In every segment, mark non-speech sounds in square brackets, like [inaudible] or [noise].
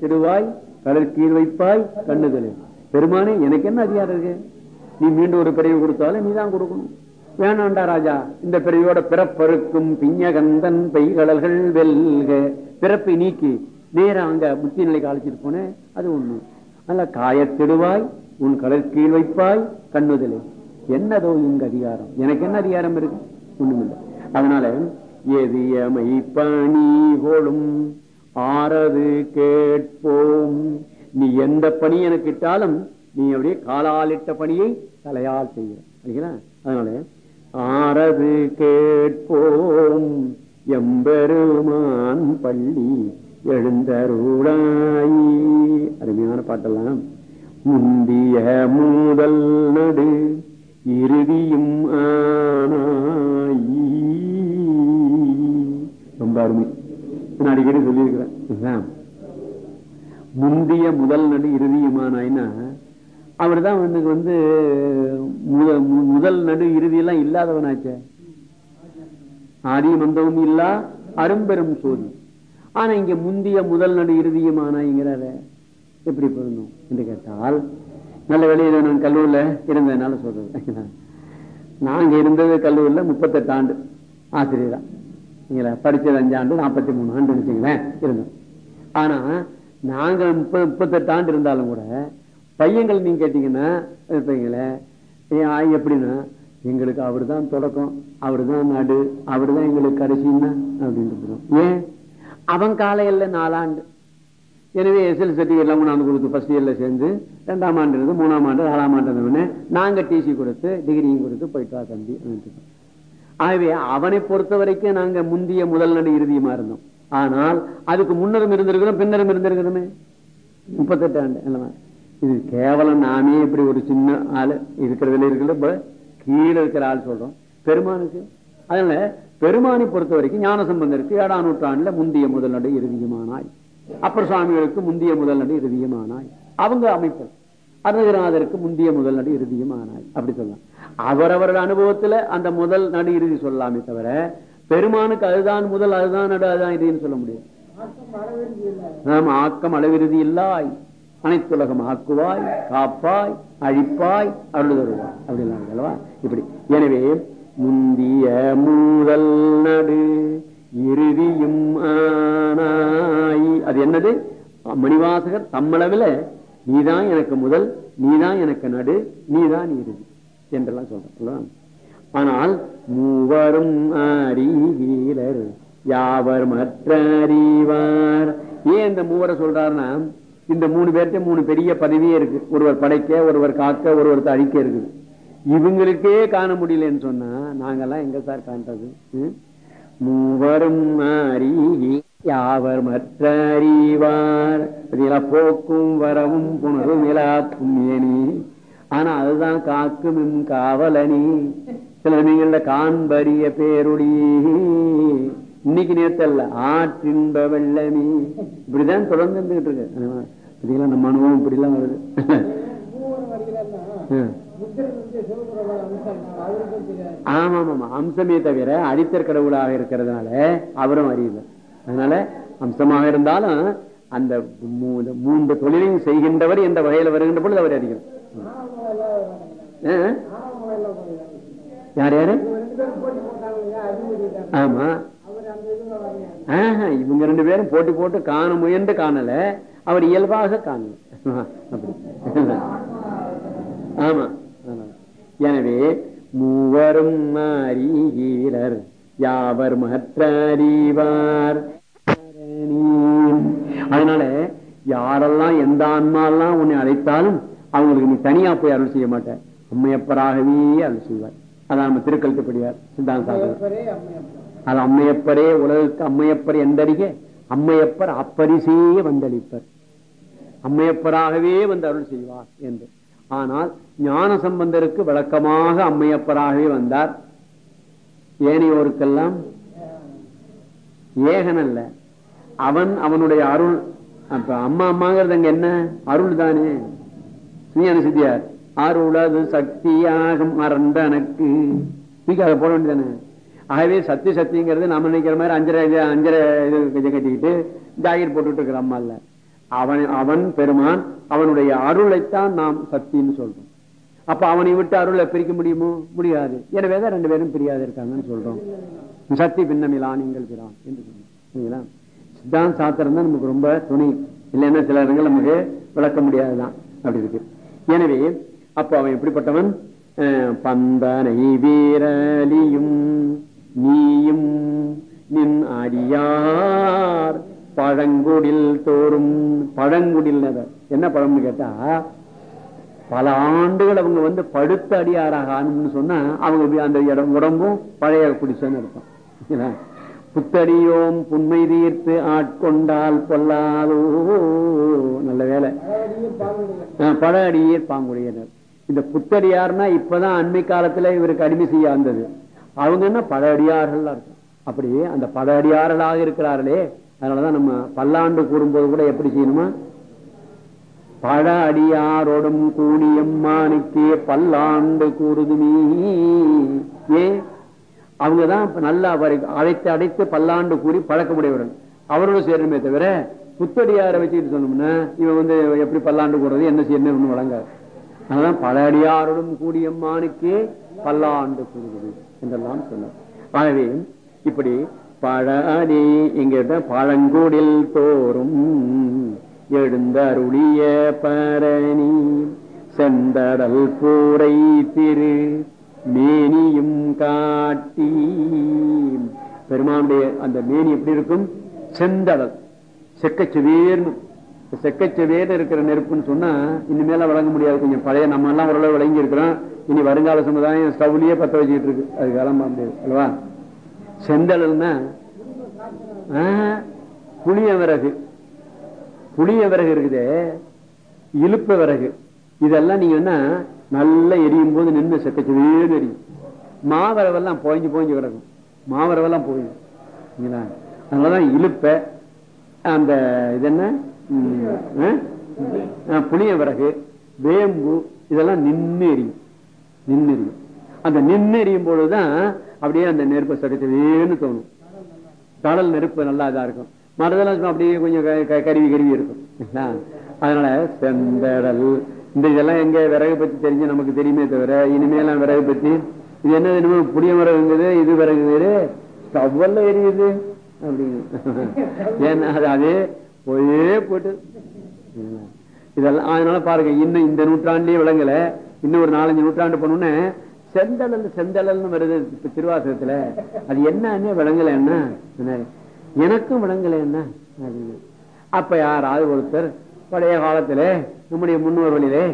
திருவாய் கடல் கீழ் வைப்பாய் கண்ணுதலே பெருமானே எனக்கு என்ன அதிகாரம் இருக்கு? நீ மீண்டும் ஒரு பிறவி கொடுத்தாலும் நீ தான் கொடுக்கணும். வேணாண்டா ராஜா இந்த பிறவியோட பிறப்பருக்கும் பிஞ்சகந்தன் பெய்கடல்கள் வெல்க. பிறப்பை நீக்கி நேரம் அங்க முத்தி நிலைக்கு அழைச்சிட்டு போனேன். அது ஒண்ணு. அல்ல காயத்திடுவாய் உன் கடல் கீழ் வைப்பாய் கண்ணுதலே என்னதோ இங்க அதிகாரம். எனக்கு என்ன அதிகாரம் இருக்கு? ஒண்ணுமில்லை. அதனால எதியமை பணி கொளும் ஆறது கேட்போம். நீ எந்த பணி எனக்கு இட்டாலும் நீ அப்படியே காலாலிட்ட பணியை தலையால் செய்ய அதனால ஆறது கேட்போம். எம்பெருமான் பள்ளி எழுந்தருளாய். அருமையான பாட்டெல்லாம். முந்திய மூதல் நடு இறுதியும் ஆனாயி. ரொம்ப அருமை. நான் அடிக்கடி சொல்லியிருக்கிறேன். முந்திய முதல் நடு இறுதியுமானாய்னா அவர் தான் வந்து வந்து முதல் நடு இறுதி எல்லாம் இல்லாதவனாச்சே. ஆதி மந்தவும் இல்லா அரும்பெரும் சோதி. ஆனா இங்க முந்திய முதல் நடு இறுதியுமானாய்ங்கிறார எப்படி பொருந்தும்? என்று கேட்டால் நல்ல வேலையில நான் கல்லூரில இருந்ததுனால சொல்றது நாங்க இருந்தது கல்லூரில முப்பத்தெட்டு ஆண்டு. ஆசிரியரா. படிச்சது அஞ்சாண்டு நாற்பத்தி மூணு ஆண்டு வச்சுங்களேன் இருந்தோம் ஆனா நாங்கள் முப்பது முப்பத்தெட்டு ஆண்டு இருந்தாலும் கூட பையங்கள் நீங்க கேட்டீங்கன்னா இருப்பீங்களே எப்படின்னா எங்களுக்கு அவரு தான் தொடக்கம் அவரு தான் நடு அவரு தான் எங்களுக்கு கடைசின்னா அப்படின்ட்டு ஏன்? அவன் காலையில நாலாண்டு எனவே எஸ்எல் சர்டிஃபிகேட்லாம் எல்லாம் கொடுத்து ஃபர்ஸ்ட் இயரில் சேர்ந்து ரெண்டாம் ஆண்டு இருந்து மூணாம் ஆண்டு நாலாம் ஆண்டு இருந்தவொடனே நாங்க டிசி கொடுத்து டிகிரியும் கொடுத்து போயிட்டு வா தம்பி ஆகவே அவனை பொறுத்த வரைக்கும் நாங்க முந்திய முதல் நடு இறுதியுமா இருந்தோம். ஆனால் அதுக்கு முன்னரும் இருந்திருக்கிறோம் பின்னரும் இருந்திருக்கிறோமே. முப்பத்தெட்டு ஆண்டு இது கேவலம் நாமே இப்படி ஒரு சின்ன ஆளு இருக்கிறதுல இருக்கிற கீழே இருக்கிற ஆள் சொல்றோம். பெருமானுக்கு அதனால பெருமானை பொறுத்த வரைக்கும் ஞான சம்பந்தருக்கு ஏழாம் நூற்றாண்டுல முந்திய முதல் நடு இறுதியுமானாய். அப்பர் சுவாமிகளுக்கு முந்திய முதல் நடு இறுதியுமானாய். அவங்க அமைப்பு. அருணகிரநாதருக்கு முந்திய முதல் நடு இறுதியுமானாய் அப்படி சொல்லலாம். அவரவரோட அனுபவத்துல அந்த முதல் நடு இறுதி சொல்லலாமே தவிர பெருமானுக்கு அதுதான் முதல் அதுதான் நடு அதுதான் இறுதின்னு சொல்ல முடியும் ஆக்கம் அளவிறுதி இல்லாய் அனைத்துலகம் ஆக்குவாய் காப்பாய் அழிப்பாய் அருளுதருவாய். அப்படிலாம் அல்லவா இப்படி. எனவே முந்திய மூதல் நடு இறுதியும் ஆனாய். அது என்னது? மணிவாசகர் தம்மளவில் நீதான் எனக்கு முதல் நீதான் எனக்கு நடு நீதான் இறுதி என்றெல்லாம் சொல்றேன் ஆனால் மூவரும் அறிவீரர் யாவர் மற்ற அறிவார்? ஏன் இந்த மூவரை சொல்றாருன்னா இந்த மூணு பேர்கிட்ட மூணு பெரிய பதவியே இருக்கு. ஒருவர் படைக்க ஒருவர் காக்க ஒருவர் அழிக்க இருக்குது. இவங்களுக்கே காண முடியலன்னு சொன்னா நாங்கெல்லாம் எங்க சார் காண்றது? மூவரும் அறிவி யாவர் மற்ற அறிவார் போக்கும் வரவும் புணரும் இலாக்கும் ஏனி ஆனா அதுதான் காக்கும் காவலனி. சில நீங்கள காண்பரிய பேருடி இன்னைக்கு நேத்தல்ல ஆற்றின்ப வெள்ளமி. இப்படிதான் தொடர்ந்து இருந்துகிட்டு இருக்கு. இதெல்லாம் நம்ம அனுபவம் இப்படி எல்லாம் வருது ஆமா ஆமா அம்சமே தவிர அடித்தர் கடவுளாக இருக்கிறதுனால அவரும் அறியல. அதனால அம்சமாக இருந்தாலும் அந்த மூன்று தொழிலையும் செய்கின்றவர் எந்த வகையில் வருகின்ற பொழுது அவர் அறிகிறார் யார் யாரு? ஆமா. இவங்க ரெண்டு பேரும் போட்டி போட்டு காண முயன்று காணல அவர் இயல்பாக காணல. ஆமா. எனவே மூவரும் அறிவீரர் யாவர் மற்றறிவார் அதனால யாரெல்லாம் எந்த ஆன்மாலாம் உன்னை அழைத்தாலும் அவங்களுக்கு நீ தனியா போய் அருள் செய்ய மாட்ட. அம்மையப்பராகவே அருள் செய்வார். அதான் நம்ம திருக்கழுத்துப்படியார் சித்தாந்த அது அம்மையப்பரே உலகுக்கு அம்மையப்பர் எந்தறிக அம்மையப்பர் அப்பரிசே வந்தளிப்பர். அம்மையப்பராகவே வந்து அருள் செய்வார் என்று. ஆனால் ஞான சம்பந்தருக்கு வழக்கமாக அம்மையப்பராகவே வந்தார். ஏனையோருக்கெல்லாம்? ஏகன் அல்ல அவன் அவனுடைய அருள் அப்ப அம்மா அம்மாங்கிறது அங்க என்ன? அருள் தானே. நீ சித்தியார்? அருளது சக்தியாக மறந்த எனக்கு அதை போட வேண்டியதானே? ஆகவே சக்தி சக்திங்கிறது நம்ம நினைக்கிற மாதிரி அஞ்சரை அஞ்சரை இது கட்டிக்கிட்டு ஜாகிர் போட்டுட்டு இருக்கிற அம்மா இல்ல அவன் அவன் பெருமான் அவனுடைய அருளைத்தான் நாம் சக்தின்னு சொல்றோம். அப்ப அவனை விட்டு அருளை பிரிக்க முடியுமோ? முடியாது. எனவேதான் ரெண்டு பேரும் பிரியாது இருக்காங்கன்னு சொல்றோம். சக்தி பின்னமிலா நீங்கள் பிரான் என்று சொன்னீங்களா சித்தாந்த சாத்திரம் தான் நமக்கு ரொம்ப துணை. இல்லைன்னா சில இடங்கள் நமக்கு விளக்க முடியாதுதான். அப்படி இருக்கு. எனவே அப்ப அவன் எப்படிப்பட்டவன்? அஹ், பந்தனை வீரலியும் நீயும் நின் அடியார். பழங்குடில் தோறும் பழங்குடில் என்ன பழம்னு கேட்டா பல ஆண்டுகள் அவங்க வந்து படுத்த அடியாராக ஆகணும்னு சொன்னா அவங்க அந்த இடம் உடம்பும் பழைய குடிசைன்னு இருக்கும் புத்தடியோம் புன்மை தீர்த்து ஆட்கொண்டால் பொல்லாதோ. நல்ல வேலை. ஆஹ், பழ அடியீர் பாங்குடையினர். இந்த புத்தடியார்னா இப்பதான் அண்மை காலத்துல இவருக்கு அடிமை செய்ய வந்தது. அவங்க என்ன பல அடியார்கள் இருக்கும். அப்படி அந்த பல அடியார்களாக இருக்கிறார்களே. அதனாலதான் நம்ம பல்லாண்டு கூறும்போது கூட எப்படி செய்யணுமா? பழ அடியாரோடும் கூடியம்மானுக்கே பல்லாண்டு கூறுதுமே. ஏ? அவங்கதான் நல்லா அழைத்து அடைத்து பல்லாண்டு கூறி பழக்கமுடையவர்கள். அவரோட சேரணுமே தவிர புத்தடியாரை வச்சுட்டு சொன்னோம்னா இவன் வந்து எப்படி பல்லாண்டு கூடுறது என்ன செய்யணும் ஒண்ணு வழங்காது. அதனால பல அடியாரோடும் கூடியம்மானுக்கே பல்லாண்டு கூறுகிறது என்றெல்லாம் சொன்னார். ஆகவே இப்படி பழ அடி எங்கிட்ட பழங்குடில் தோறும் எழுந்தருளிய பரணி செந்தடல் பூரை திரு மேனியும் காட்டி. பெருமானுடைய அந்த மேனி எப்படி இருக்கும்? செந்தடல். செக்கச்சுவேர்னு. செக்கச்சுவேர்னு இருக்கிற நெருப்புன்னு சொன்னா இனிமேல வழங்க முடியாது. கொஞ்சம் பழைய நம்ம எல்லாம் ஓரளவு விளங்கி இருக்கிறோம் இனி வருங்கால சமுதாயம் ஸ்டவ்லயே பத்த வச்சுக்கிட்டு இருக்கு. அது காலம் முடியாது. அல்லவா? செந்தடல்னா ஆஹ், புளிய விறகு புளிய விறகு இருக்குதே இழுப்ப விறகு. இதெல்லாம் நீங்க என்ன நல்லா எரியும் போது நின்று செக்கச்சுவேன்னு எரியும். மாவரவெல்லாம் போய்ஞ்சு போய்ஞ்சு கிடக்கும். மாவரவெல்லாம் போயும்? அதனாலதான் இழுப்ப அந்த இது என்ன? புளிய விறகு வேம்பு இதெல்லாம் நின்று எரியும். நின்று எரியும். அந்த நின்று எரியும் பொழுதுதான் அப்படியே அந்த நெருப்பை சடைச்சவேன்னு தோணும். கடல் நெருப்பு நல்லா இதா இருக்கும். மறுதெல்லாம் அப்படியே கொஞ்சம் க- க- கருவி கருவி இருக்கும். அதனால செந்தடல். இந்த இதெல்லாம் எங்க விறகு பத்தி தெரிஞ்சு நமக்கு தெரியுமே தவிர இனிமேலாம் விறகு பத்தி. இது என்ன என்னமோ புளிய விறகுங்குது இது விறகு வேறு. ஸ்டவ்வல்ல எரியுது. அப்படின்னு. ஏன்னா அது அதே ஒரே போட்டு. இதெல்லாம் அதனால பாருங்க இன்னும் இந்த நூற்றாண்டுலயே விளங்கல. இன்னும் ஒரு நாலஞ்சு நூற்றாண்டு போனோன்னு செந்தளல் செந்தளல்னு வருது திருவாசகத்துல. அது என்னன்னு விளங்கல என்ன? எனக்கும் விளங்கல என்ன? அப்ப யாராவது ஒருத்தர் பழைய காலத்துல நம்முடைய முன்னோர்களிலே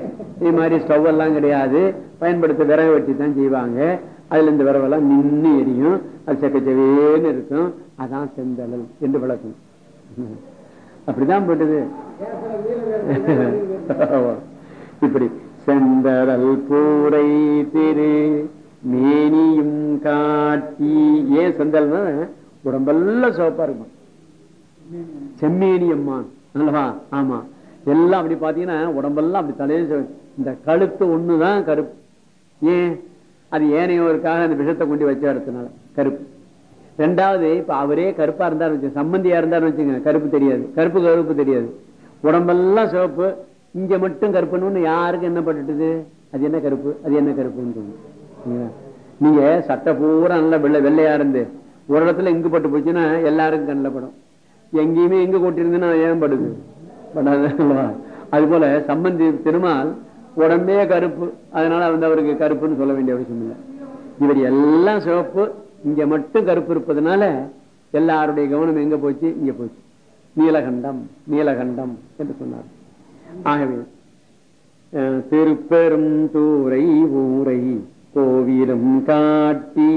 இது மாதிரி ஸ்டவ் எல்லாம் கிடையாது பயன்படுத்த விறகு வெட்டி தான் செய்வாங்க. அதுல இந்த விறவெல்லாம் நின்று எரியும். அது செக்கச்சவேன்னு இருக்கும். அதான் செந்தளல் என்று விளக்கும். அப்படிதான் போட்டது இப்படி செந்தடல் பூரை திரு மேனியும் காட்டி ஏன் செந்தல்னா உடம்பெல்லாம் சிவப்பா இருக்கும். செம்மேனி அம்மான் அல்லவா? ஆமா. எல்லாம் அப்படி பாத்தீங்கன்னா உடம்பெல்லாம் அப்படி தலையில இந்த கழுத்து ஒண்ணுதான் கருப்பு. ஏன்? அது ஏனையோருக்காக அந்த விஷத்தை கொண்டு வச்ச கருப்பு. ரெண்டாவது இப்ப அவரே கருப்பா இருந்தாரு வச்சு சம்பந்தியா இருந்தாரு வச்சுங்க கருப்பு தெரியாது. கருப்பு கருப்பு தெரியாது. உடம்பெல்லாம் சிவப்பு. இங்க மட்டும் கருப்புன்னு யாருக்கு என்ன பட்டுட்டுது? அது என்ன கருப்பு? அது என்ன கருப்புன்னு தோணும். நீங்க சட்டை பூரா நல்லா வெள்ளை வெள்ளையா இருந்து ஒரு இடத்துல இங்கு பட்டு போச்சுன்னா எல்லாருக்கும் கண்ணில் படும். எங்கேயுமே எங்க கொட்டிருந்துன்னா ஏன் படுது படாது அது போல சம்பந்தி திருமால் உடம்பே கருப்பு. அதனால வந்து அவருக்கு கருப்புன்னு சொல்ல வேண்டிய அவசியம் இல்லை. இவர் எல்லாம் சிவப்பு. இங்க மட்டும் கருப்பு இருப்பதனால எல்லாருடைய கவனம் எங்க போச்சு? இங்க போச்சு. நீலகண்டம் நீலகண்டம் என்று சொன்னார். ஆகவே அஹ், திருப்பெரும் தூரை ஊரை கோவிலும் காட்டி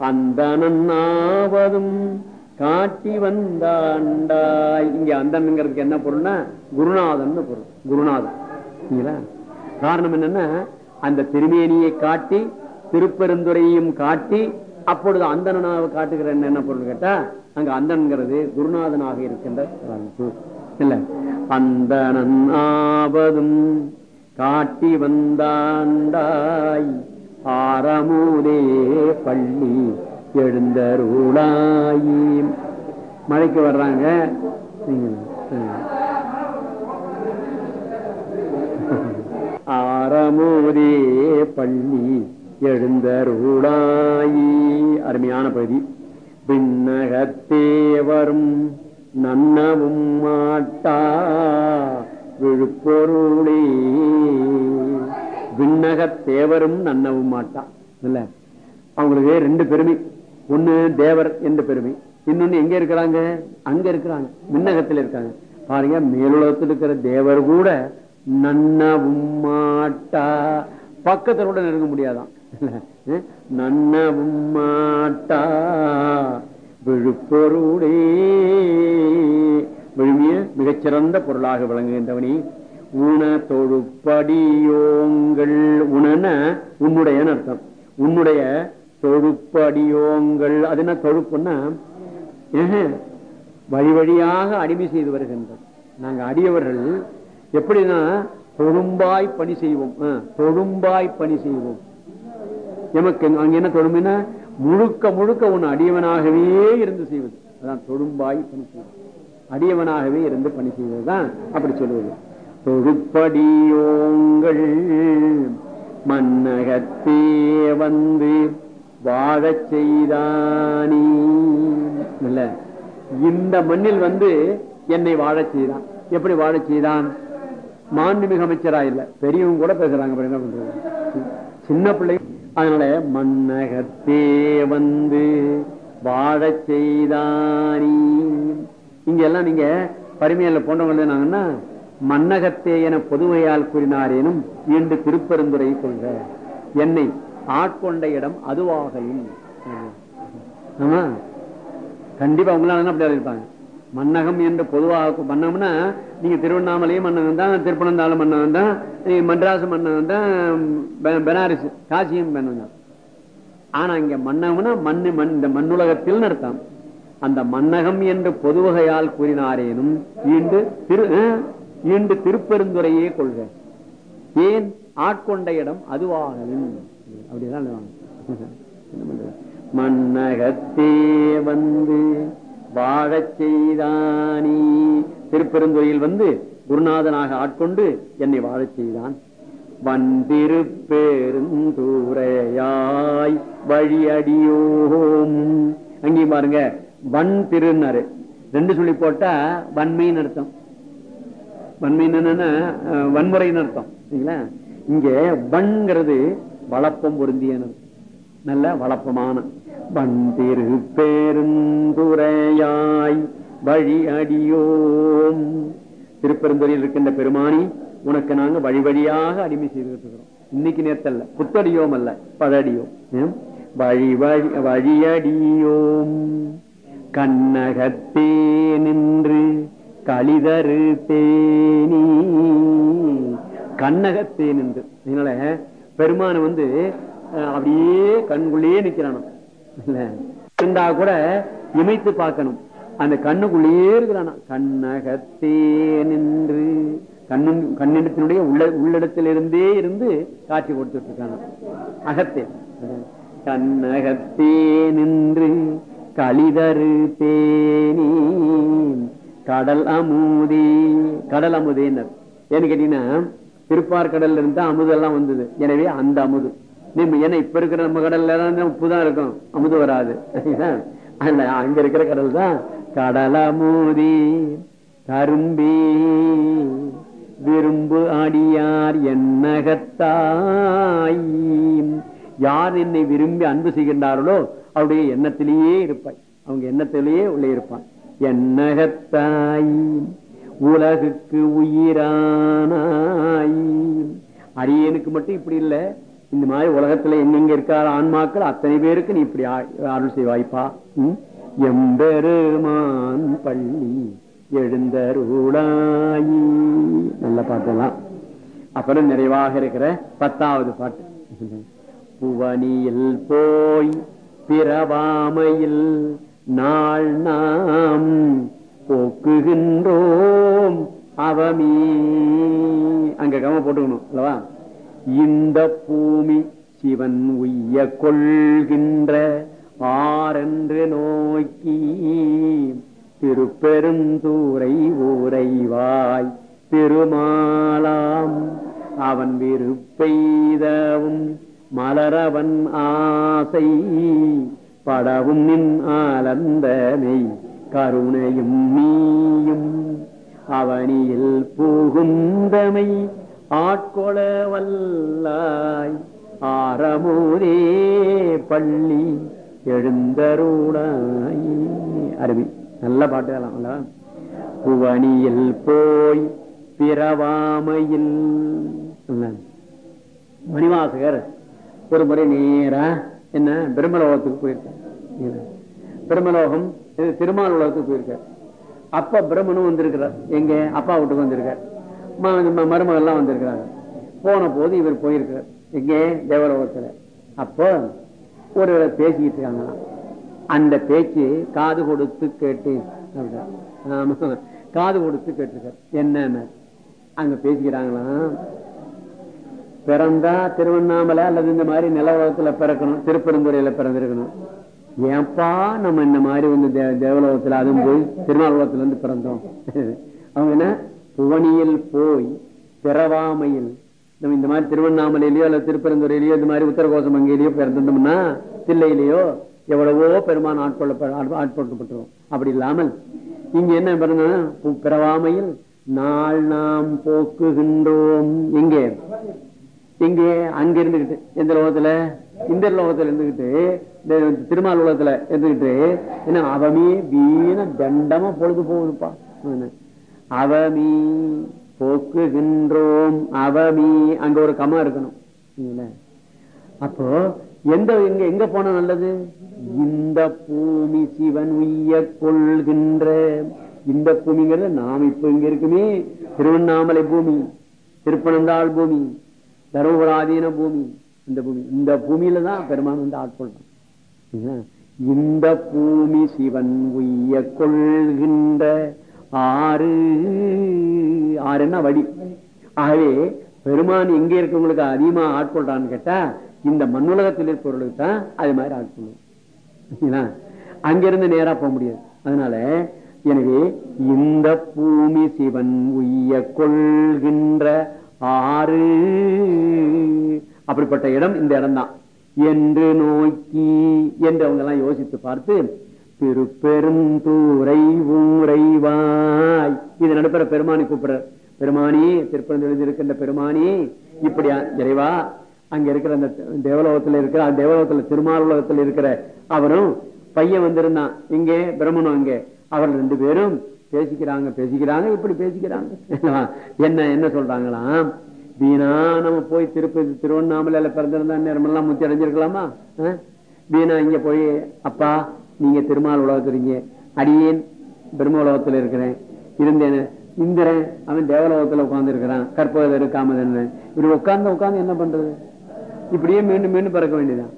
அந்தனாவதும் காட்டி வந்தாண்டாய். இங்க அந்தன்ங்கிறதுக்கு என்ன பொருள்னா குருநாதன் பொருள். குருநாதன் காரணம் என்னன்னா அந்த திருமேனியை காட்டி திருப்பெருந்துரையும் காட்டி அப்பொழுது அந்தனாவை காட்டுகிற என்ன பொருள் கேட்டா அங்க அந்தன்கிறது குருநாதனாக இருக்கின்ற இல்ல. அந்தணன் ஆவதும் காட்டி வந்தாண்டாய். ஆரமூலே பள்ளி எழுந்தருளாயி. மழைக்கு வர்றாங்க. ஆரமூரே பள்ளி எழுந்தருளாயி. அருமையான பகுதி. பின்னகத்தேவரும் நன்னவும் மாட்டா. விழுப்பொருளே விண்ணக தேவரும் நன்னவும் மாட்டான். இல்ல. அவங்களுக்கு ரெண்டு பெருமை. ஒண்ணு தேவர் என்று பெருமை. இன்னொன்னு எங்க இருக்கிறாங்க? அங்க இருக்கிறாங்க. விண்ணகத்தில் இருக்காங்க. பாருங்க மேலுலகத்தில் இருக்கிற தேவர் கூட நன்னவும் மாட்டா. பக்கத்துல கூட நெருங்க முடியாதான். நன்னவும் மாட்டா. விழுப்பொருளே. விழுமிய மிகச்சிறந்த பொருளாக விளங்குகின்றவனே. உண தொழுப்படியோங்கள். உணன உன்னுடைய அர்த்தம். உன்னுடைய தொழுப்படியோங்கள். அது என்ன தொழுப்புன்னா வழி வழியாக அடிமை செய்து வருகின்றோம். நாங்க அடியவர்கள் எப்படின்னா தொழும்பாய் பணி செய்வோம். தொழும்பாய் பணி செய்வோம். எமக்கு அங்க என்ன தொழும்புனா முழுக்க முழுக்க உன் அடியவனாகவே இருந்து செய்வது. அதான் தொழும்பாய் பணி செய்வது. அடியவனாகவே இருந்து பணி செய்வதுதான் அப்படி சொல்லுவது. தொழுப்படியோங்கள் மன்னகத்தே வந்து வாழச் செய்தானி. இல்ல இந்த மண்ணில் வந்து என்னை வாழச் செய்தான். எப்படி வாழச் செய்தான்? மாண்புமிகு அமைச்சரா இல்ல பெரியவங்க கூட பேசுறாங்க என்ன பண்றது? சின்ன பிள்ளை அதனால மன்னகத்தே வந்து வாழச் செய்தானி. இங்க எல்லாம் நீங்க பரிமையில போன்றவங்க என்னங்கன்னா மன்னகத்தே என பொதுவையால் கூறினாரேனும் என்று திருப்பெருந்துரை கொள்க. என்னை ஆட்கொண்ட இடம் அதுவாக கண்டிப்பா உங்களால அப்படி இருப்பாங்க. மன்னகம் என்று பொதுவாக மன்னகம்னா நீங்க திருவண்ணாமலையும் மன்னகம் தான் திருப்பனந்தாளம் மன்னகம் தான் மன்றாசு மன்னகம் தான் பெனாரஸ் காசியம் மன்னகம் ஆனா இங்க மன்னகம்னா மண்ணு மண் இந்த மண்ணுலகத்தில் நடத்தாம் அந்த மன்னகம் என்று பொதுவகையால் கூறினாரேனும் ஈண்டு திரு என்று திருப்பெருந்துரையே கொள்க. ஏன்? ஆட்கொண்ட இடம் அதுவாகலும் அப்படிதான் மன்னகத்தே வந்து வாழச் செய்தானி. திருப்பெருந்துறையில் வந்து குருநாதனாக ஆட்கொண்டு என்னை வாழச் செய்தான். வந்திருப்பெருந்துரையாய் வழியடியோம். அங்கேயும் பாருங்க வன் திருன்னாரு ரெண்டு சொல்லி போட்டா வன்மைன்னு அர்த்தம். வன்மைன்னு என்னன்னா வன்முறைன்னு அர்த்தம் சரிங்களா? இங்க வன்கிறது வளப்பம் பொருந்திய நல்ல வளப்பமான. வந்திரு பெருந்துரையாய் வழி அடியோம். திருப்பெருந்துறையில் இருக்கின்ற பெருமானி உனக்கு நாங்க வழி வழியாக அடிமை செய்துகிட்டு இருக்கிறோம் இன்னைக்கு நேரத்தல்ல புத்தடியோம் அல்ல பதடியோம் வழி வழி வழியடியோம் கண்ணகத்தே நின்று கலிதரு தேனி கண்ணகத்தே என்று அதனால பெருமான வந்து அப்படியே கண்குள்ளேயே நிக்கிறானோ இருந்தா கூட இமைத்து பார்க்கணும். அந்த கண்ணுக்குள்ளேயே இருக்கிறானா. கண்ணகத்தே நின்று. கண்ணின் கண்ணிடத்தினுடைய உள்ள உள்ளிடத்திலிருந்தே இருந்து காட்சி கொடுத்துட்டு இருக்கான அகத்தே. கண்ணகத்தே நின்று. கலிதரு தேனி கடல் அமுதி. கடல் அமுதேனர் ஏன்னு கேட்டீங்கன்னா திருப்பார் கடல்ல இருந்து அமுதெல்லாம் வந்தது. எனவே அந்த அமுது. ஏன்னா இப்ப இருக்கிற நம்ம கடல்ல உப்பு தான் இருக்கும். அமுது வராது. அங்க இருக்கிற கடல் தான் கடலமூதி கரும்பி. விரும்பு அடியார் என்னகத்தாய் யார் என்னை விரும்பி அன்பு செய்கின்றார்களோ அவருடைய எண்ணத்திலேயே இருப்பாய். அவங்க எண்ணத்திலேயே உள்ளே இருப்பான். என்னகத்தாய் உலகுக்கு உயிரானாய். அரியனுக்கு மட்டும் இப்படி இல்லை இந்த மாதிரி உலகத்துல எங்கெங்க இருக்கார ஆன்மாக்கள் அத்தனை பேருக்கு நீ இப்படி அருள் செய்வாய்ப்பா. எம்பெருமான் பள்ளி எழுந்தருளாயி. நல்ல பாட்டெல்லாம். அப்புறம் நிறைவாக இருக்கிற பத்தாவது பாட்டு. புவனியில் போய் பிறவாமையில் நாள் நாம் போக்குகின்றோம் அவமீ. அங்க கவனம் போட்டுக்கணும் அல்லவா? இந்த பூமி சிவன் உய்ய கொள்கின்ற ஆரென்று நோக்கி திருப்பெருந்தூரை ஊரைவாய் திருமாலாம். அவன் விருப்பெய்தவும் மலரவன் ஆசை. படவும் நின் ஆலந்தனை கருணையும் நீயும். அவனியில் புகுந்தமை ஆட்கொள வல்லாய் ஆரமூரே பள்ளி எழுந்தருளாய். அருமை நல்ல பாட்டு அல்ல புவனியில் போய் பிறவாமையில். மணிவாசகர் ஒரு முறை நேரா என்ன பிரம்மலோகத்துக்கு போயிருக்கார். பிரம்மலோகம் திருமால் உலகத்துக்கு போயிருக்கார் அப்பா பிரம்மனும் வந்திருக்கிறார். எங்க? அப்பா வீட்டுக்கு வந்திருக்கார். மருமகள்லாம் எல்லாம் வந்திருக்கிறாங்க. போன போது இவர் போயிருக்கிறார். எங்கே? தேவலோகத்துல. அப்போ ஒரு பேசிக்கிட்டு இருக்காங்களாம் அந்த பேச்சு காது கொடுத்து கேட்டு காது கொடுத்து கேட்டிருக்கார். என்னன்னு? அங்க பேசிக்கிறாங்களாம் பிறந்தா திருவண்ணாமலை அல்லது இந்த மாதிரி நிலவரத்துல பிறக்கணும் திருப்பெருந்துறையில பிறந்திருக்கணும். ஏன்பா நம்ம இந்த மாதிரி வந்து தேவலோகத்தில் அதுவும் போய் திருநாள் இருந்து பிறந்தோம். அவங்க என்ன? புவனியில் போய் பிறவாமையில். நம்ம இந்த மாதிரி திருவண்ணாமலையிலயோ அல்ல திருப்பெருந்துறையிலயோ இந்த மாதிரி உத்தரகோசம் அங்கேயிலயோ பிறந்திருந்தோம்னா தில்லையிலயோ எவ்வளவோ பெருமான் ஆட்கொள்ள ஆட்படுத்தப்பட்டுரும் அப்படி இல்லாமல் இங்க என்ன பிறந்த பிறவாமையில் நாள் நாம் போக்குகின்றோம். எங்கே? இங்கே அங்க இருந்துகிட்டு எந்த லோகத்துல? இந்த லோகத்துல இருந்துகிட்டு திருமால் உலகத்துல இருந்துகிட்டு என்ன? அவமே வீண தண்டமா பொழுது போகுதுப்பா. அவமீ போக்குகின்றோம். அவமீ அங்க ஒரு கமா இருக்கணும். அப்போ எந்த எங்க எங்க போன நல்லது? இந்த பூமி சிவன் உய்ய கொள்கின்ற இந்த பூமிங்கிறது நாம் இப்ப இங்க இருக்குமே திருவண்ணாமலை பூமி திருப்பனந்தாள் பூமி. தர்மபுராதீன பூமி. இந்த பூமி. இந்த பூமியில தான் பெருமான் வந்து ஆட்கொள்றான் இந்த பூமி சிவன் உய்ய கொள்கின்ற ஆறு. ஆறுன்னா வடி? ஆகவே பெருமான் எங்க இருக்கவங்களுக்கு அதிகமா ஆட்கொள்றான்னு கேட்டா இந்த மண்ணுலகத்தில் இருப்பவர்களுக்கு தான் அது மாதிரி ஆட்கொள்ளும் அங்கிருந்து நேரா போக முடியாது. அதனால எனவே இந்த பூமி சிவன் உய்ய கொள்கின்ற ஆறு. அப்படிப்பட்ட இடம் இந்த இடம் தான் என்று நோக்கி என்று அவங்க எல்லாம் யோசித்து பார்த்து திருப்பெரும் தூரை ஊரைவாய். இது நடுப்புற பெருமானி கூப்பிடுற பெருமானி திருப்பரந்து இருக்கின்ற பெருமானி இப்படியா இறைவா அங்க இருக்கிற அந்த தேவலோகத்துல இருக்கிற அந்த தேவலோகத்துல திருமாவளோகத்துல இருக்கிற அவரும் பையன் வந்திருந்தான். இங்கே பிரம்மனும் அங்கே அவர் ரெண்டு பேரும் பேசிக்கிறாங்க பேசிக்கிறாங்க இப்படி பேசிக்கிறாங்க. [laughs] என்ன என்ன சொல்றாங்களாம் வீணா நம்ம போய் திருப்பதி திருவண்ணாமலையில பிறந்திருந்தா நேரமெல்லாம் முத்தி அடைஞ்சிருக்கலாமா? வீணா இங்க போய் அப்பா நீங்க திருமால் உலகத்துறீங்க. அடியேன் பிரம்ம உலகத்துல இருக்கிறேன். இருந்தேன். இந்திரன் அவன் தேவலோகத்துல உட்கார்ந்து இருக்கிறான் கற்பகர் காமதன் இப்படி உட்கார்ந்து உட்கார்ந்து என்ன பண்றது? இப்படியே மீண்டும் மீண்டும் பிறக்க வேண்டியதான்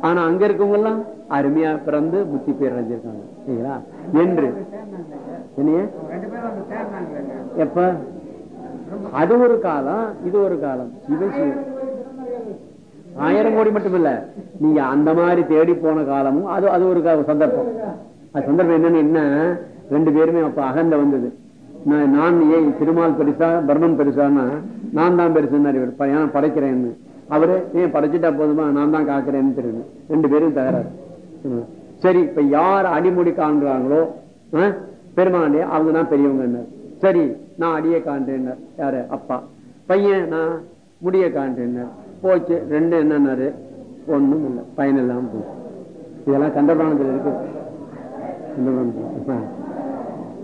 ஆனா அங்க இருக்கவங்க எல்லாம் அருமையா பிறந்து புத்தி பேர் அடைஞ்சிருக்காங்க சரிங்களா என்று எப்ப? அது ஒரு காலம் இது ஒரு காலம். சிவசிவ ஆயிரம் கோடி மட்டும் இல்ல நீங்க அந்த மாதிரி தேடி போன காலமும் அது அது ஒரு சந்தர்ப்பம். அது சந்தர்ப்பம் என்னன்னு என்ன? ரெண்டு பேருமே அப்ப அகந்த வந்தது. நான் ஏன் திருமால் பெருசா பர்மன் பெருசான்னா நான் தான் பெருசுன்னு படைக்கிறேன்னு. அவரு ஏன் படைச்சிட்டா போதுமா? நான் தான் காக்கிறேன்னு தெரியும் ரெண்டு பேரும் தகராறு. சரி இப்ப யார் அடிமுடி காண்கிறாங்களோ பெருமானே அவங்க தான் பெரியவங்க சரி நான் அடியை காண்டேன் யாரு? அப்பா. பையன் நான் முடிய காண்டேன் போச்சு ரெண்டு என்னன்னாரு? ஒண்ணும் இல்லை. பயன் இல்லாம போச்சு. இதெல்லாம் கண்டபிராணத்தில் இருக்கு.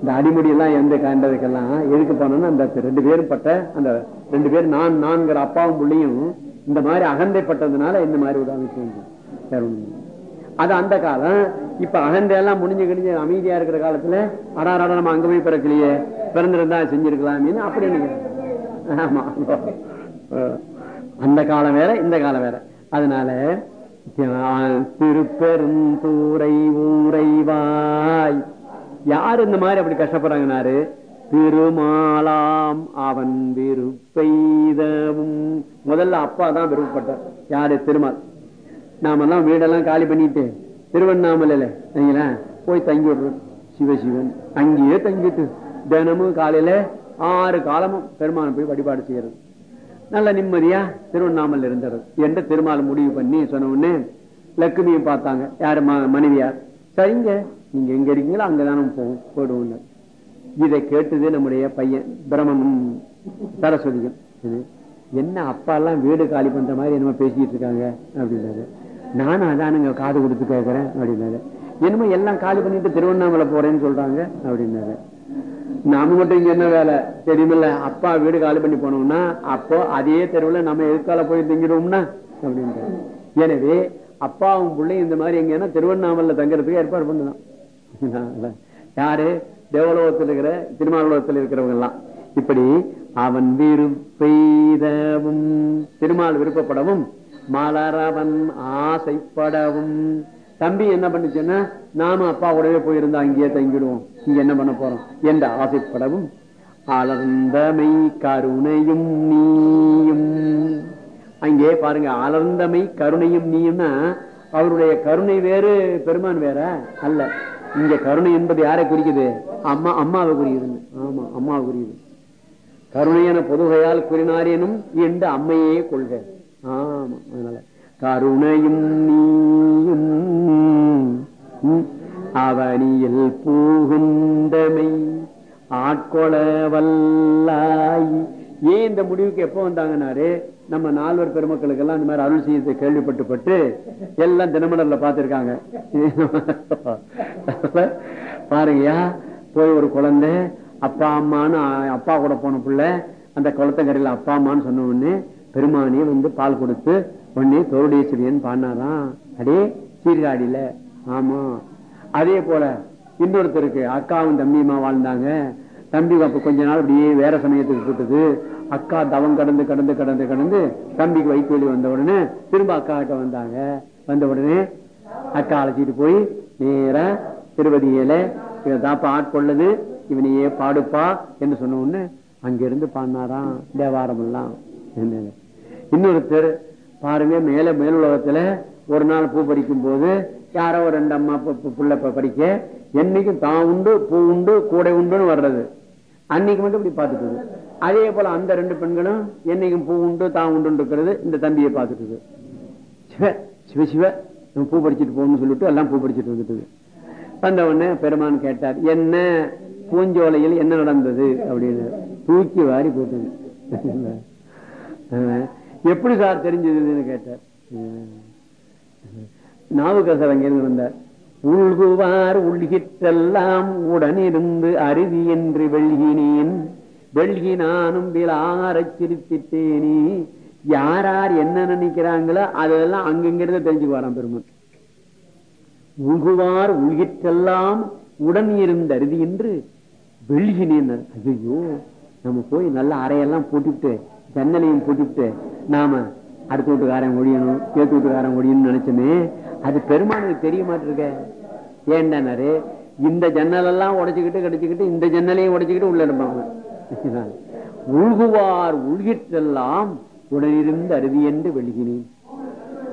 இந்த அடிமுடியெல்லாம் எந்த காண்டதுக்கெல்லாம் எதுக்கு போனோம்னா அந்த ரெண்டு பேரும் பட்ட அந்த ரெண்டு பேரும் நான் நான்கிற அப்பாவும் பிள்ளையும் இந்த மாதிரி அகந்தைப்பட்டதுனால இந்த மாதிரி ஒரு அமைப்பு ஒன்று அது அந்த காலம். இப்ப அகந்தையெல்லாம் முடிஞ்சு கிழிஞ்சு அமைதியா இருக்கிற காலத்துல அடாராட நம்ம அங்க போய் பிறக்கலையே. பிறந்திருந்தா செஞ்சிருக்கலாமே அப்படி நினைக்கிறேன். ஆமா. அந்த காலம் வேற இந்த காலம் வேற. அதனால திருப்பெருந்தூரை ஊரைவாய் யாரு இந்த மாதிரி அப்படி கஷ்டப்படுறாங்கனாரு? திருமாலாம் அவன் விருப்பெய்தவும். முதல்ல அப்பா தான் விருப்பப்பட்டார். யாரு? திருமால். நாமெல்லாம் வீடெல்லாம் காலி பண்ணிட்டு திருவண்ணாமலையில போய் தங்கி விடுறோம். சிவசிவன் அங்கேயே தங்கிட்டு தினமும் காலையில ஆறு காலமும் பெருமானை போய் வழிபாடு செய்யறது. நல்ல நிம்மதியா திருவண்ணாமல் இருந்தது என்று திருமால் முடிவு பண்ணி சொன்ன உடனே லட்சுமியை பார்த்தாங்க. யாரு மனைவியார்? சரிங்க நீங்க எங்க இருக்கீங்களோ அங்கதானே போவோம் போடுவோம் இதை கேட்டது நம்முடைய பையன் பிரமனும் சரஸ்வதியும். என்ன அப்பா எல்லாம் வீடு காலி பண்ற மாதிரி என்னமோ பேசிட்டு இருக்காங்க அப்படின்னாரு. நானும் அதானுங்க காது கொடுத்து கேட்கறேன் அப்படின்னாரு. என்னமோ எல்லாம் காலி பண்ணிட்டு திருவண்ணாமலை போறேன்னு சொல்றாங்க அப்படின்னாரு. நாம மட்டும் இங்க என்ன வேலை? தெரியுமில்ல. அப்பா வீடு காலி பண்ணி போனோம்னா அப்போ அதே தெருவுல நம்ம எதிர்கால போய் திங்கிடுவோம்னா அப்படின்ற எனவே அப்பாவும் பிள்ளையும் இந்த மாதிரி எங்கன்னா திருவண்ணாமலை தங்கறதுக்கு ஏற்பாடு பண்ணுதான் [laughs] யாரு? தேவலோகத்தில் இருக்கிற திருமாவளவத்தில் இருக்கிறவங்க எல்லாம் இப்படி அவன் விருப்பெய்தவும் திருமால் விருப்பப்படவும் மலரவன் ஆசைப்படவும். தம்பி என்ன பண்ணுச்சுன்னா நாம அப்பா கூடவே போயிருந்தா அங்கேயே தங்கிடுவோம். இங்க என்ன பண்ண போறோம்? என்ற ஆசைப்படவும் அலர்ந்தமை கருணையும் நீயும். அங்கே பாருங்க அலர்ந்தமை கருணையும் நீயும்னா அவருடைய கருணை வேறு பெருமான் வேற அல்ல. இங்க கருணை என்பது யாரை குறிக்குது? அம்மா அம்மாவை குறிக்குது ஆமா அம்மாவை குறிக்குது. கருணையன பொதுகையால் கூறினாரேனும் என்று அம்மையே கொள்க. ஆமா அதனால. கருணையும் நீயும் அவனியில் பூகுந்தமை ஆட்கொள வல்லாய் ஏன் இந்த முடிவுக்கு எப்ப வந்தாங்கன்னாரு நம்ம நால்வர் பெருமக்களுக்கு எல்லாம் இந்த மாதிரி அருள் செய்யத்தை கேள்விப்பட்டுப்பட்டு எல்லாம் தினமலர்ல பார்த்திருக்காங்க. பாருங்கயா போய் ஒரு குழந்தை அப்பா அம்மான்னு அப்பா கூட போன புள்ள அந்த குளத்தங்கரையில் அப்பா அம்மான்னு சொன்ன உடனே பெருமானே வந்து பால் கொடுத்து உடனே தோருடேஸ்வரியன் பாடினாராம். அடே சீர்காடியில ஆமா. அதே போல இன்னொருத்தருக்கு அக்காவும் தம்பியுமா வாழ்ந்தாங்க. தம்பி அப்ப கொஞ்ச நாள் அப்படியே வேற சமயத்துக்கு கூட்டுது. அக்கா தவம் கடந்து கடந்து கடந்து கடந்து தம்பிக்கு வைக்கோலி வந்த உடனே திரும்ப அக்கா கிட்ட வந்தாங்க. வந்த உடனே அக்கா அழைச்சிட்டு போய் நேரா திருவதியில இவன் ஆட்கொள்ளது. இவனையே பாடுப்பா என்று சொன்ன உடனே அங்கிருந்து பாடினாராம். தேவாரம் எல்லாம் என்ன இன்னொருத்தர் பாருங்க மேல உலகத்துல ஒரு நாள் பூ பறிக்கும் போது யாரோ ஒரு ரெண்டு அம்மா புள்ள படிக்க பறிக்க என்னைக்கும் தான் உண்டு பூ உண்டு கூடை உண்டுன்னு வர்றது. அன்னைக்கு மட்டும் இப்படி பார்த்துட்டு அதே போல அந்த ரெண்டு பெண்களும் என்னைக்கும் பூ உண்டு தான் உண்டு இருக்கிறது இந்த தம்பியை பார்த்துட்டு சிவ சிவ சிவ பூ பறிச்சுட்டு போகணும்னு சொல்லிட்டு எல்லாம் பூ பறிச்சுட்டு வந்துட்டு வந்த உடனே பெருமான் கேட்டார் என்ன பூஞ்சோலையில் என்ன நடந்தது? அப்படின்னு. தூக்கி வாரி போட்டு [laughs] எப்படி சார் தெரிஞ்சதுன்னு கேட்டார். நாவுக்கரசர் அங்கிருந்து வந்தார். உள்குவார் உள்கிற்றெல்லாம் உடனிருந்து அருவி என்று வெள்கினேன் வெள்கி நானும் விழாரச் சிரித்திட்டேனே. யார் யார் என்ன நினைக்கிறாங்களோ அதெல்லாம் அங்கங்கிருந்து தெரிஞ்சுக்குவாராம் பெருமான் உள்குவார் உள்கிற்றெல்லாம் உடன் இருந்த அருதி என்று வெள்கினேன் ஐயோ நம்ம போய் நல்ல அறையெல்லாம் போட்டுவிட்டு ஜன்னலையும் போட்டுவிட்டு நாம அடுத்த வீட்டுக்காரன் ஒழியணும் கேட்டு வீட்டுக்காரன் ஒழியணும்னு நினைச்சோமே அது பெருமானுக்கு தெரிய மாட்டிருக்க. ஏண்டானாரு இந்த ஜன்னல் எல்லாம் உடைச்சுக்கிட்டு கிடைச்சிக்கிட்டு இந்த ஜன்னலையும் உடைச்சுக்கிட்டு உள்ள இருப்பாங்க. உழுகுவார் உழுகிட்டெல்லாம் உடனிருந்து அருவி என்று வெள்கினேன்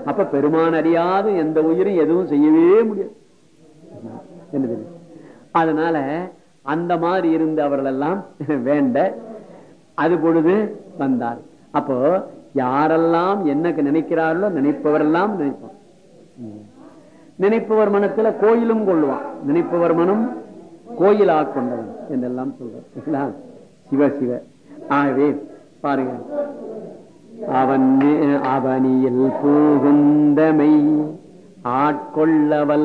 அப்ப பெருமான் அறியாது எந்த உயிரும் எதுவும் செய்யவே முடியாது. என்ன அதனால அந்த மாதிரி இருந்த அவர்கள் எல்லாம் வேண்ட அது பொழுது வந்தார். அப்போ யாரெல்லாம் என்ன நினைக்கிறார்களோ நினைப்பவரெல்லாம் நினைப்பான். நினைப்பவர் மனத்துல கோயிலும் கொள்ளுவான். நினைப்பவர் மனம் கோயில் ஆட்கொண்டவன் என்றெல்லாம் சொல்றான் சிவ சிவ. ஆகவே பாருங்க. அவன் அவனியில் பூகுந்தமை ஆட்கொள்ளவல்லாய்.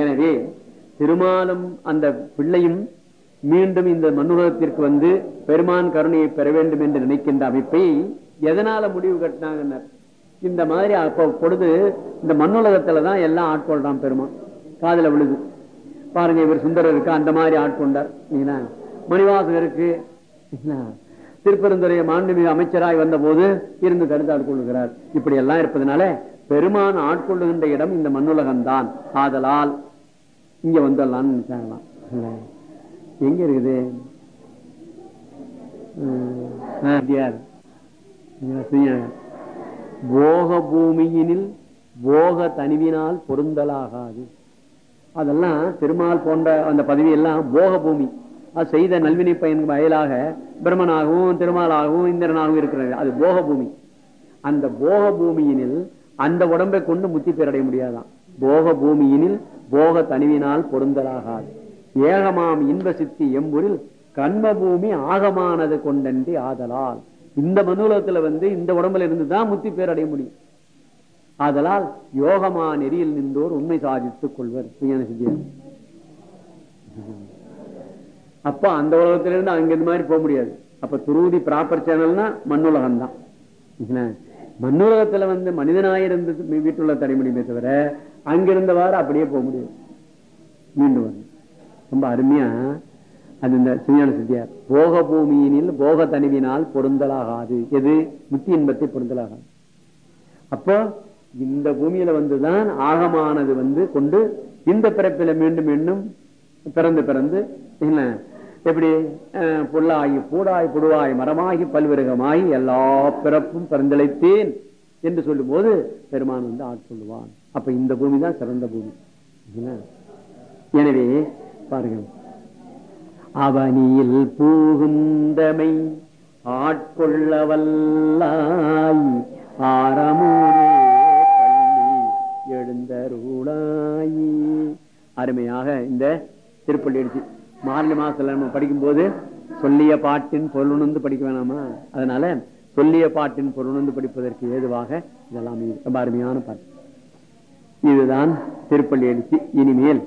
எனவே திருமாலும் அந்த பிள்ளையும் மீண்டும் இந்த மண்ணுலகத்திற்கு வந்து பெருமான் கருணையை பெற வேண்டும் என்று நினைக்கின்ற அமைப்பை எதனால முடிவு கட்டினாங்க இந்த மாதிரி அப்ப பொழுது இந்த மண்ணுலகத்துலதான் எல்லாம் ஆட்கொள்றான் பெருமான். காதல விழுது. பாருங்க இவர் சுந்தரருக்கு அந்த மாதிரி ஆட்கொண்டார். இல்லைங்களா? மணிவாசகருக்கு திருப்பெருந்துறை மாண்புமிகு அமைச்சராய் வந்த போது இருந்து கருத்து ஆட்கொள்ளுகிறார் இப்படி எல்லாம் இருப்பதனால பெருமான் ஆட்கொள்ளுகின்ற இடம் இந்த மண்ணுலகம் தான் ஆதலால் இங்க வந்துடலாம்னு நினைச்சாங்களாம். இல்ல. எங்க இருக்குது? போக பூமியினில் போக தனிவினால் பொருந்தலாகாது. அதெல்லாம் திருமால் போன்ற அந்த பதவி எல்லாம் போக பூமி அது செய்த நல்வினை பயன் வயலாக பிரம்மனாகவும் திருமாலாகவும் இந்திரனாகவும் இருக்கிறது. அது போக பூமி அந்த போக பூமியினில் அந்த உடம்பை கொண்டு முத்தி பேரடைய முடியாதான். போக பூமியினில் போக தனிவினால் பொருந்தலாகாது. ஏகமாம் இன்ப சித்தி எம்பூரில் கண்மபூமி ஆகமானது கொண்டன்றி ஆதலால். இந்த மனுலகத்துல வந்து இந்த உடம்புல இருந்துதான் முத்தி முத்தி பேரடைய முடியும். ஆதலால் யோகமா நெறியில் நின்றோர் உண்மை சாதித்துக் கொள்வர். அப்ப அந்த உலகத்துல இருந்து அங்க இந்த மாதிரி போக முடியாது. அப்ப துருதி ப்ராப்பர் சேனல்னா மண்ணுலகம் தான் மண்ணுலகத்துல வந்து மனிதனாயிருந்து வீட்டுள்ள தடை முடியுமே தவிர அங்கிருந்தவாறு அப்படியே போக முடியாது. மீண்டும் ரொம்ப அருமையா அது இந்த சிஞான சித்தியார் போக பூமியினில் போக தனிவினால் பொருந்தலாகாது. எது? முத்தி இன்பத்தை பொருந்தலாகாது. அப்போ இந்த பூமியில வந்துதான் ஆகமானது வந்து கொண்டு இந்த பிறப்பில மீண்டும் மீண்டும் பிறந்து பிறந்து என்ன? எப்படி? பொல்லாகி பூடாய் புடுவாய் மரமாகி பல்விருகமாய் எல்லா பிறப்பும் பிறந்தளித்தேன் என்று சொல்லும் போது பெருமான் வந்து ஆட்கொள்வான் அப்ப இந்த பூமி தான் சிறந்த பூமி. எனவே பாருங்க அவனியில் பூகுந்தமை ஆட்கொள்ள வல்லாய் ஆரமூரே பள்ளி எழுந்தருளாயி. அருமையாக இந்த திருப்பள்ளி அடிச்சு மார்கழி மாசத்துல நம்ம படிக்கும் போது சொல்லிய பாட்டின் பொருளுணர்ந்து படிக்க வேணாமா? அதனால சொல்லிய பாட்டின் பொருளுணர்ந்து படிப்பதற்கு ஏதுவாக இதெல்லாம் ரொம்ப அருமையான பாட்டு. இதுதான் திருப்பள்ளி அடிச்சு இனிமேல்